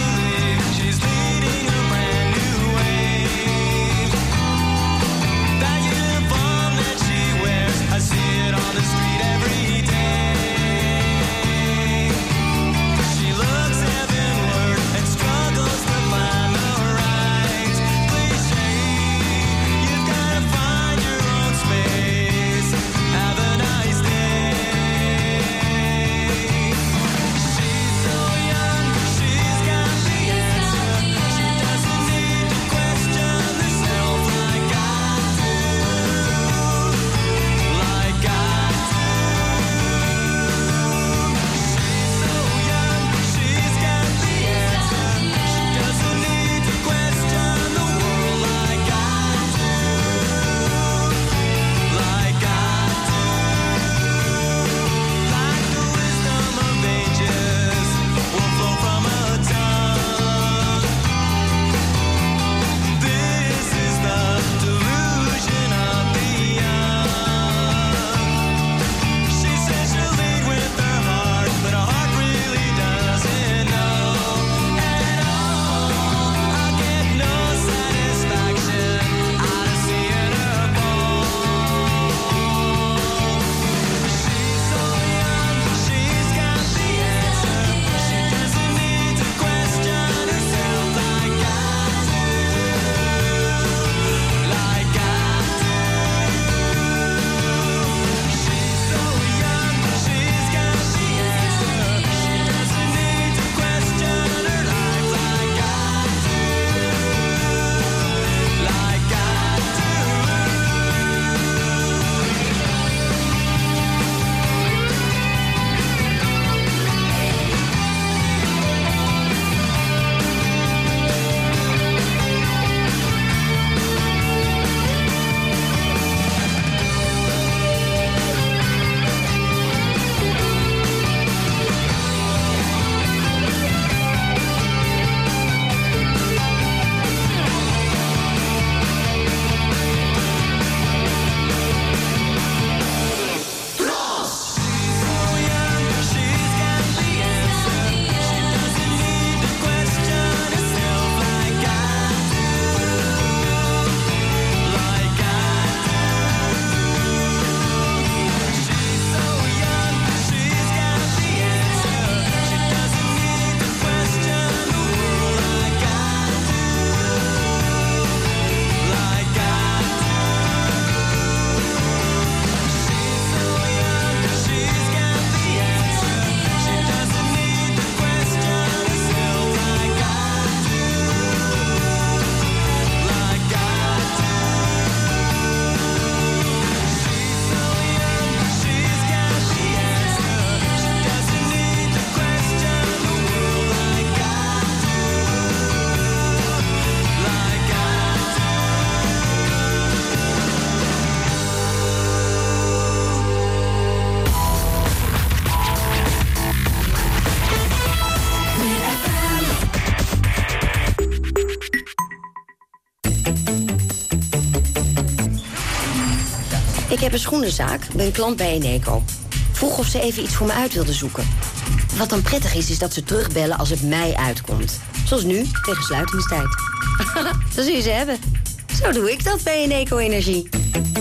Ik heb een schoenenzaak, klant bij Eneco. Vroeg of ze even iets voor me uit wilde zoeken. Wat dan prettig is, is dat ze terugbellen als het mij uitkomt. Zoals nu, tegen sluitingstijd. dat zul je ze hebben. Zo doe ik dat bij Eneco Energie.